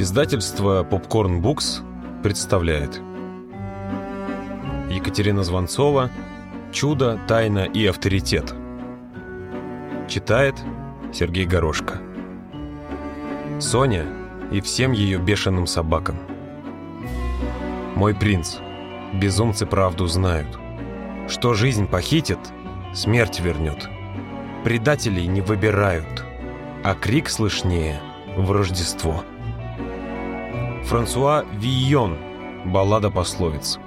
Издательство Popcorn Books представляет. Екатерина Звонцова «Чудо, тайна и авторитет» Читает Сергей Горошко. Соня и всем ее бешеным собакам. Мой принц, безумцы правду знают. Что жизнь похитит, смерть вернет. Предателей не выбирают А крик слышнее в Рождество Франсуа Вийон. Баллада пословиц.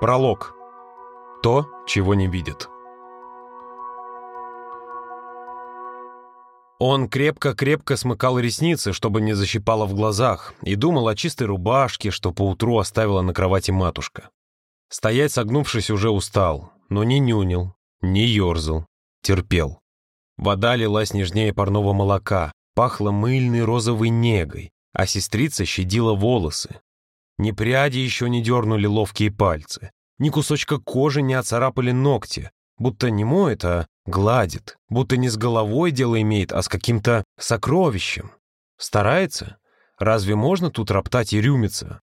Пролог. То, чего не видит. Он крепко-крепко смыкал ресницы, чтобы не защипало в глазах, и думал о чистой рубашке, что поутру оставила на кровати матушка. Стоять согнувшись уже устал, но не нюнил, не ерзал, терпел. Вода лилась нежнее парного молока, пахло мыльной розовой негой, а сестрица щадила волосы. Ни пряди еще не дернули ловкие пальцы, ни кусочка кожи не оцарапали ногти, будто не моет, а гладит, будто не с головой дело имеет, а с каким-то сокровищем. Старается? Разве можно тут роптать и рюмиться?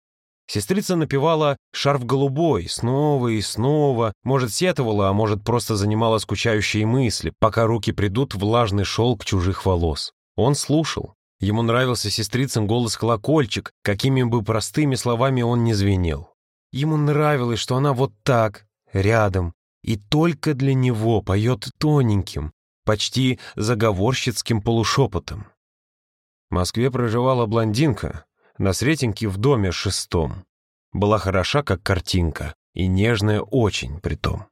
Сестрица напевала «Шарф голубой» снова и снова, может, сетовала, а может, просто занимала скучающие мысли, пока руки придут влажный шелк чужих волос. Он слушал. Ему нравился сестрицын голос-колокольчик, какими бы простыми словами он не звенел. Ему нравилось, что она вот так, рядом, и только для него поет тоненьким, почти заговорщицким полушепотом. В Москве проживала блондинка, на Сретеньке в доме шестом. Была хороша, как картинка, и нежная очень притом.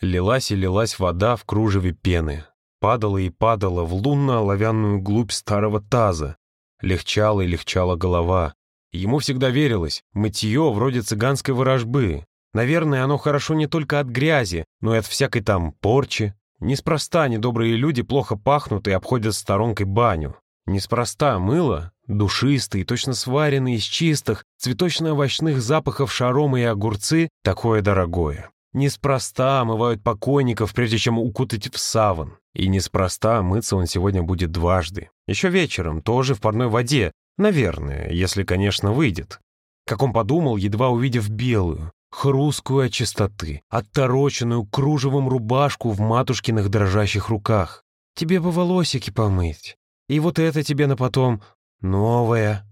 Лилась и лилась вода в кружеве пены, падала и падала в лунно-оловянную глубь старого таза. Легчала и легчала голова. Ему всегда верилось, мытье вроде цыганской ворожбы. Наверное, оно хорошо не только от грязи, но и от всякой там порчи. Неспроста недобрые люди плохо пахнут и обходят сторонкой баню. Неспроста мыло, душистые, точно сваренные из чистых, цветочно-овощных запахов шаромы и огурцы, такое дорогое. Неспроста омывают покойников, прежде чем укутать в саван. И неспроста мыться он сегодня будет дважды. Еще вечером, тоже в парной воде. Наверное, если, конечно, выйдет. Как он подумал, едва увидев белую, хрусткую от чистоты, оттороченную кружевом рубашку в матушкиных дрожащих руках. «Тебе бы волосики помыть. И вот это тебе на потом новое».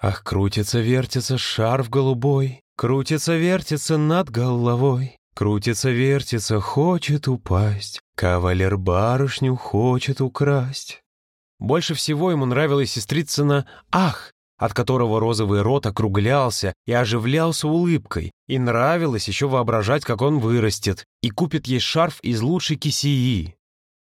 Ах, крутится-вертится шарф голубой, Крутится-вертится над головой, Крутится-вертится, хочет упасть, Кавалер барышню хочет украсть. Больше всего ему нравилась сестрицына «Ах!», от которого розовый рот округлялся и оживлялся улыбкой, и нравилось еще воображать, как он вырастет, и купит ей шарф из лучшей кисеи.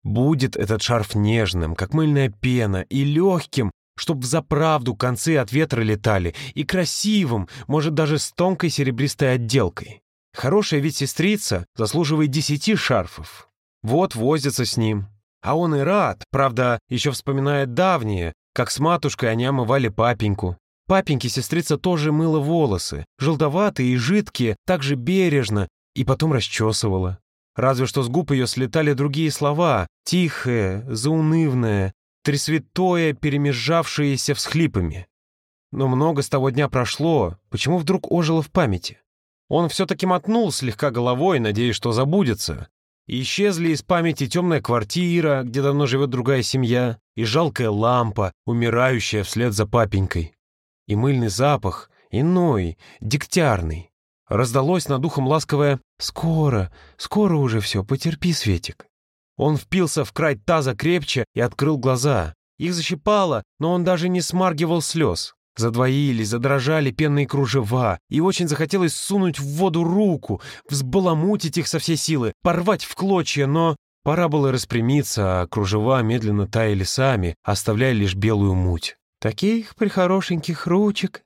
Будет этот шарф нежным, как мыльная пена, и легким, чтоб взаправду концы от ветра летали, и красивым, может, даже с тонкой серебристой отделкой. Хорошая ведь сестрица заслуживает десяти шарфов. Вот возится с ним. А он и рад, правда, еще вспоминает давнее, как с матушкой они омывали папеньку. Папеньке сестрица тоже мыла волосы, желтоватые и жидкие, так же бережно, и потом расчесывала. Разве что с губ ее слетали другие слова, тихое, заунывное, тресвятое, перемежавшееся всхлипами. Но много с того дня прошло, почему вдруг ожило в памяти? Он все-таки мотнул слегка головой, надеясь, что забудется. И исчезли из памяти темная квартира, где давно живет другая семья, и жалкая лампа, умирающая вслед за папенькой. И мыльный запах, иной, дегтярный. Раздалось над ухом ласковое «Скоро, скоро уже все, потерпи, Светик». Он впился в край таза крепче и открыл глаза. Их защипало, но он даже не смаргивал слез. Задвоились, задрожали пенные кружева, и очень захотелось сунуть в воду руку, взбаламутить их со всей силы, порвать в клочья, но пора было распрямиться, а кружева медленно таяли сами, оставляя лишь белую муть. «Таких прихорошеньких ручек!»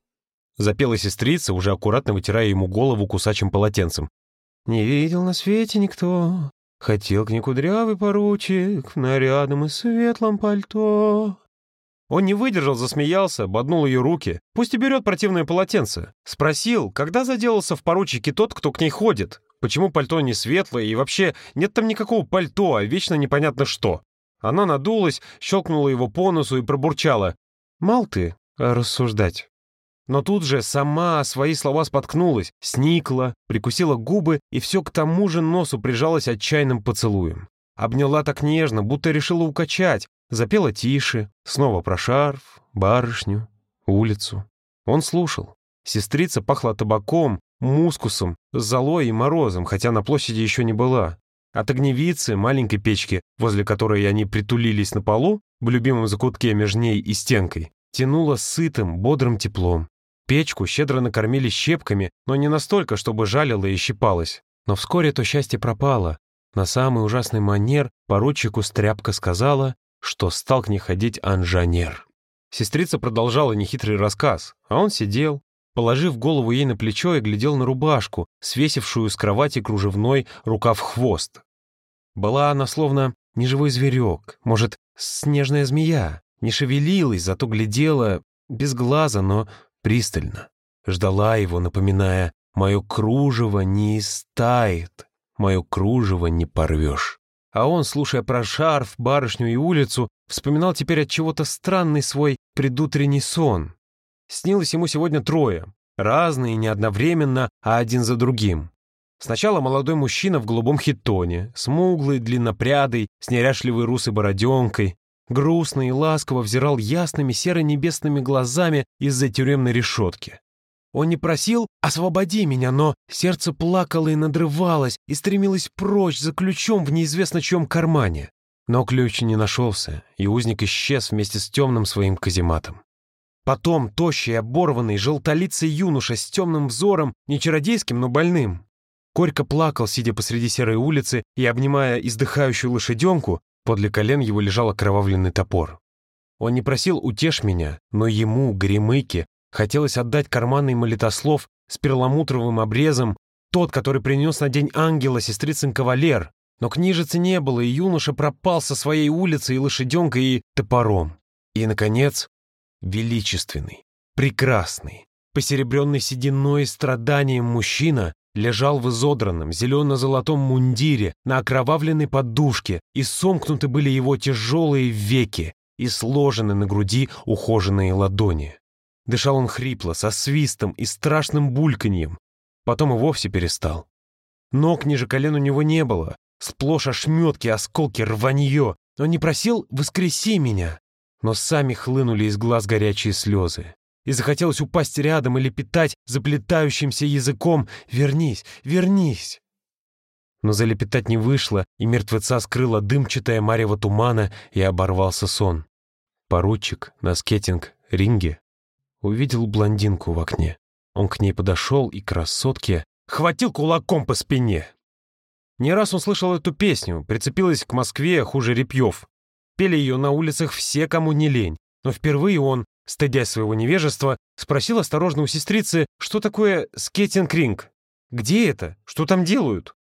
Запела сестрица, уже аккуратно вытирая ему голову кусачим полотенцем. «Не видел на свете никто, Хотел к ней кудрявый поручик в нарядном и светлом пальто. Он не выдержал, засмеялся, боднул ее руки. Пусть и берет противное полотенце. Спросил, когда заделался в поручике тот, кто к ней ходит? Почему пальто не светлое и вообще нет там никакого пальто, а вечно непонятно что? Она надулась, щелкнула его по носу и пробурчала. «Мал ты рассуждать». Но тут же сама свои слова споткнулась, сникла, прикусила губы и все к тому же носу прижалась отчаянным поцелуем. Обняла так нежно, будто решила укачать, запела тише, снова про шарф, барышню, улицу. Он слушал. Сестрица пахла табаком, мускусом, золой и морозом, хотя на площади еще не была. От огневицы, маленькой печки, возле которой они притулились на полу, в любимом закутке между ней и стенкой, тянуло сытым, бодрым теплом. Печку щедро накормили щепками, но не настолько, чтобы жалило и щипалось. Но вскоре то счастье пропало. На самый ужасный манер поручику стряпка сказала, что стал к ней ходить анжанер. Сестрица продолжала нехитрый рассказ, а он сидел, положив голову ей на плечо и глядел на рубашку, свесившую с кровати кружевной рукав-хвост. Была она словно неживой зверек, может, снежная змея, не шевелилась, зато глядела без глаза, но пристально. Ждала его, напоминая «Мое кружево не истает, мое кружево не порвешь». А он, слушая про шарф, барышню и улицу, вспоминал теперь от чего-то странный свой предутренний сон. Снилось ему сегодня трое, разные, не одновременно, а один за другим. Сначала молодой мужчина в голубом хитоне, смуглый, длиннопрядый, с неряшливой русой бороденкой, грустно и ласково взирал ясными серо-небесными глазами из-за тюремной решетки. Он не просил «освободи меня», но сердце плакало и надрывалось, и стремилось прочь за ключом в неизвестно чем кармане. Но ключ не нашелся, и узник исчез вместе с темным своим казематом. Потом тощий, оборванный, желтолицый юноша с темным взором, не чародейским, но больным. Горько плакал, сидя посреди серой улицы и обнимая издыхающую лошаденку, подле колен его лежал окровавленный топор. Он не просил «утешь меня», но ему, Гремыке, Хотелось отдать карманный молитослов с перламутровым обрезом, тот, который принес на день ангела сестрицын кавалер. Но книжицы не было, и юноша пропал со своей улицы и лошаденкой, и топором. И, наконец, величественный, прекрасный, посеребренный сединой и страданием мужчина лежал в изодранном зелено-золотом мундире на окровавленной подушке, и сомкнуты были его тяжелые веки, и сложены на груди ухоженные ладони. Дышал он хрипло, со свистом и страшным бульканьем. Потом и вовсе перестал. Ног ниже колен у него не было. Сплошь ошметки, осколки, рванье. Он не просил «воскреси меня», но сами хлынули из глаз горячие слезы. И захотелось упасть рядом или питать заплетающимся языком «Вернись, вернись!». Но залепетать не вышло, и мертвеца скрыла дымчатая марево тумана, и оборвался сон. Поручик на скетинг-ринге увидел блондинку в окне. Он к ней подошел и красотке хватил кулаком по спине. Не раз он слышал эту песню, прицепилась к Москве хуже репьев. Пели ее на улицах все, кому не лень. Но впервые он, стыдясь своего невежества, спросил осторожно у сестрицы, что такое скейтинг-ринг? Где это? Что там делают?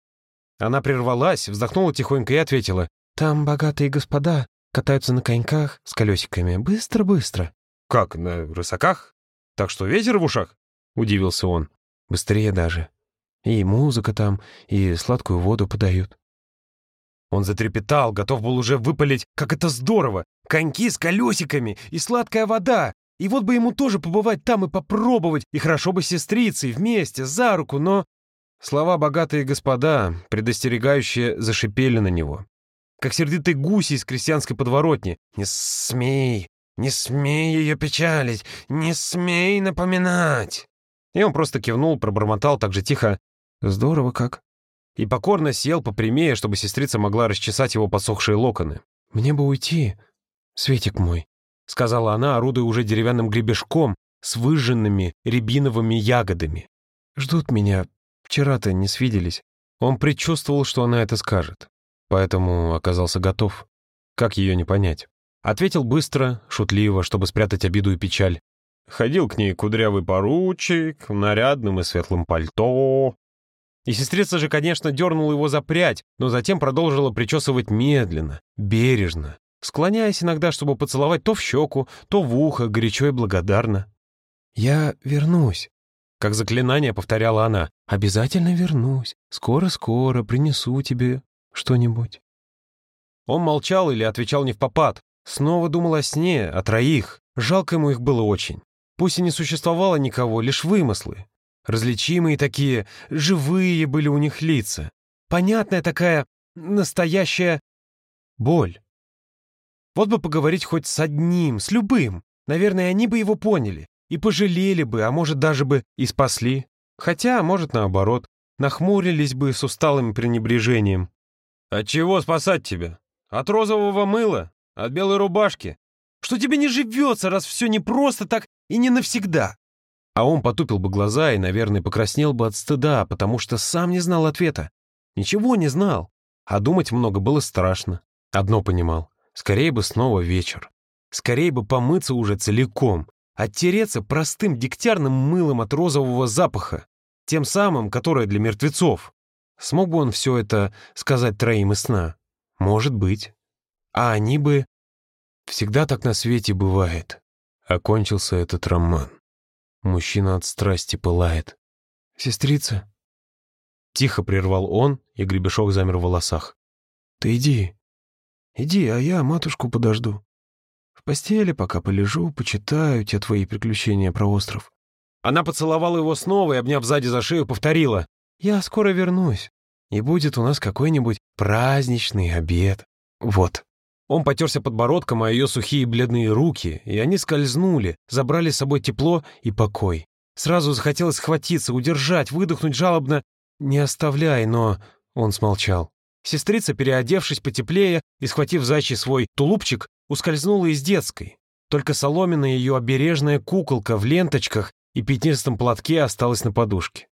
Она прервалась, вздохнула тихонько и ответила, «Там богатые господа катаются на коньках с колесиками. Быстро-быстро». «Как, на рысаках? Так что ветер в ушах?» — удивился он. «Быстрее даже. И музыка там, и сладкую воду подают». Он затрепетал, готов был уже выпалить, как это здорово! Коньки с колесиками и сладкая вода! И вот бы ему тоже побывать там и попробовать, и хорошо бы сестрицей вместе, за руку, но... Слова «богатые господа», предостерегающие, зашипели на него. Как сердитый гуси из крестьянской подворотни. «Не смей! Не смей ее печалить, не смей напоминать!» И он просто кивнул, пробормотал так же тихо «Здорово как!» И покорно сел попрямее, чтобы сестрица могла расчесать его подсохшие локоны. «Мне бы уйти, Светик мой», — сказала она, орудуя уже деревянным гребешком с выжженными рябиновыми ягодами. «Ждут меня. Вчера-то не свиделись». Он предчувствовал, что она это скажет, поэтому оказался готов. Как ее не понять? Ответил быстро, шутливо, чтобы спрятать обиду и печаль. Ходил к ней кудрявый поручик в нарядном и светлом пальто. И сестрица же, конечно, дернула его за прядь, но затем продолжила причесывать медленно, бережно, склоняясь иногда, чтобы поцеловать то в щеку, то в ухо, горячо и благодарно. «Я вернусь», — как заклинание повторяла она. «Обязательно вернусь. Скоро-скоро принесу тебе что-нибудь». Он молчал или отвечал не в попад. Снова думал о сне, о троих. Жалко ему их было очень. Пусть и не существовало никого, лишь вымыслы. Различимые такие, живые были у них лица. Понятная такая, настоящая боль. Вот бы поговорить хоть с одним, с любым. Наверное, они бы его поняли. И пожалели бы, а может, даже бы и спасли. Хотя, может, наоборот, нахмурились бы с усталым пренебрежением. «От чего спасать тебя? От розового мыла? От белой рубашки? Что тебе не живется, раз все не просто так и не навсегда?» А он потупил бы глаза и, наверное, покраснел бы от стыда, потому что сам не знал ответа. Ничего не знал. А думать много было страшно. Одно понимал. Скорее бы снова вечер. Скорее бы помыться уже целиком. Оттереться простым дегтярным мылом от розового запаха. Тем самым, которое для мертвецов. Смог бы он все это сказать троим из сна? Может быть. А они бы... Всегда так на свете бывает. Окончился этот роман. Мужчина от страсти пылает. «Сестрица?» Тихо прервал он, и гребешок замер в волосах. «Ты иди. Иди, а я матушку подожду. В постели пока полежу, почитаю те твои приключения про остров». Она поцеловала его снова и, обняв сзади за шею, повторила. «Я скоро вернусь, и будет у нас какой-нибудь праздничный обед. Вот». Он потерся подбородком о ее сухие бледные руки, и они скользнули, забрали с собой тепло и покой. Сразу захотелось схватиться, удержать, выдохнуть жалобно. «Не оставляй», но он смолчал. Сестрица, переодевшись потеплее и схватив зайчий свой тулупчик, ускользнула из детской. Только соломенная ее обережная куколка в ленточках и пятнистом платке осталась на подушке.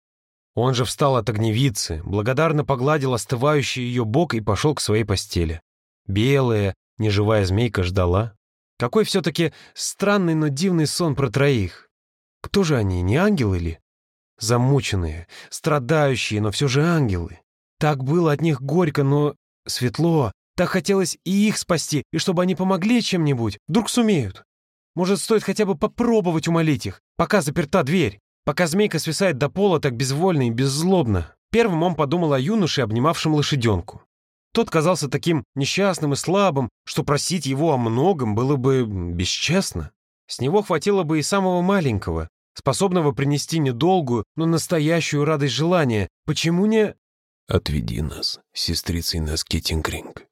Он же встал от огневицы, благодарно погладил остывающий ее бок и пошел к своей постели. Белая, Неживая змейка ждала. Какой все-таки странный, но дивный сон про троих. Кто же они, не ангелы ли? Замученные, страдающие, но все же ангелы. Так было от них горько, но светло. Так хотелось и их спасти, и чтобы они помогли чем-нибудь. Вдруг сумеют. Может, стоит хотя бы попробовать умолить их, пока заперта дверь, пока змейка свисает до пола так безвольно и беззлобно. Первым он подумал о юноше, обнимавшем лошаденку. Тот казался таким несчастным и слабым, что просить его о многом было бы бесчестно. С него хватило бы и самого маленького, способного принести недолгую, но настоящую радость желания. Почему не... «Отведи нас, сестрицей на скейтинг-ринг».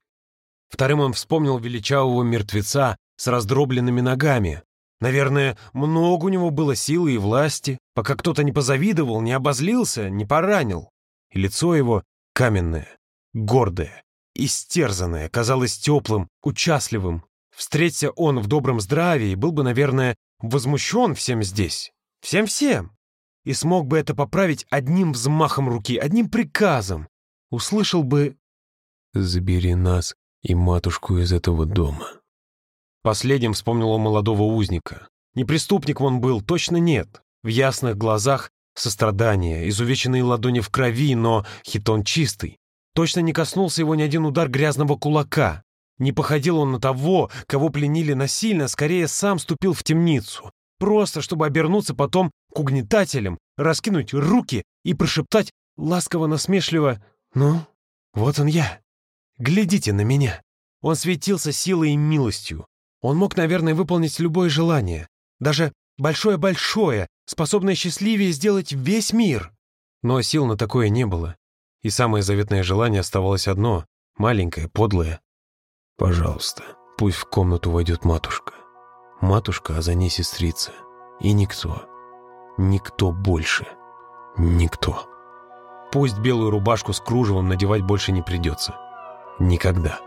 Вторым он вспомнил величавого мертвеца с раздробленными ногами. Наверное, много у него было силы и власти, пока кто-то не позавидовал, не обозлился, не поранил. И лицо его каменное, гордое, истерзанное, казалось теплым, участливым. Встреться он в добром здравии, был бы, наверное, возмущен всем здесь. Всем-всем. И смог бы это поправить одним взмахом руки, одним приказом. Услышал бы «Забери нас и матушку из этого дома». Последним вспомнил он молодого узника. Не преступник он был, точно нет. В ясных глазах сострадание, изувеченные ладони в крови, но хитон чистый. Точно не коснулся его ни один удар грязного кулака. Не походил он на того, кого пленили насильно, скорее сам ступил в темницу. Просто, чтобы обернуться потом к угнетателям, раскинуть руки и прошептать ласково-насмешливо «Ну, вот он я. Глядите на меня». Он светился силой и милостью. Он мог, наверное, выполнить любое желание. Даже большое-большое, способное счастливее сделать весь мир. Но сил на такое не было. И самое заветное желание оставалось одно, маленькое, подлое. «Пожалуйста, пусть в комнату войдет матушка. Матушка, а за ней сестрица. И никто, никто больше, никто. Пусть белую рубашку с кружевом надевать больше не придется. Никогда».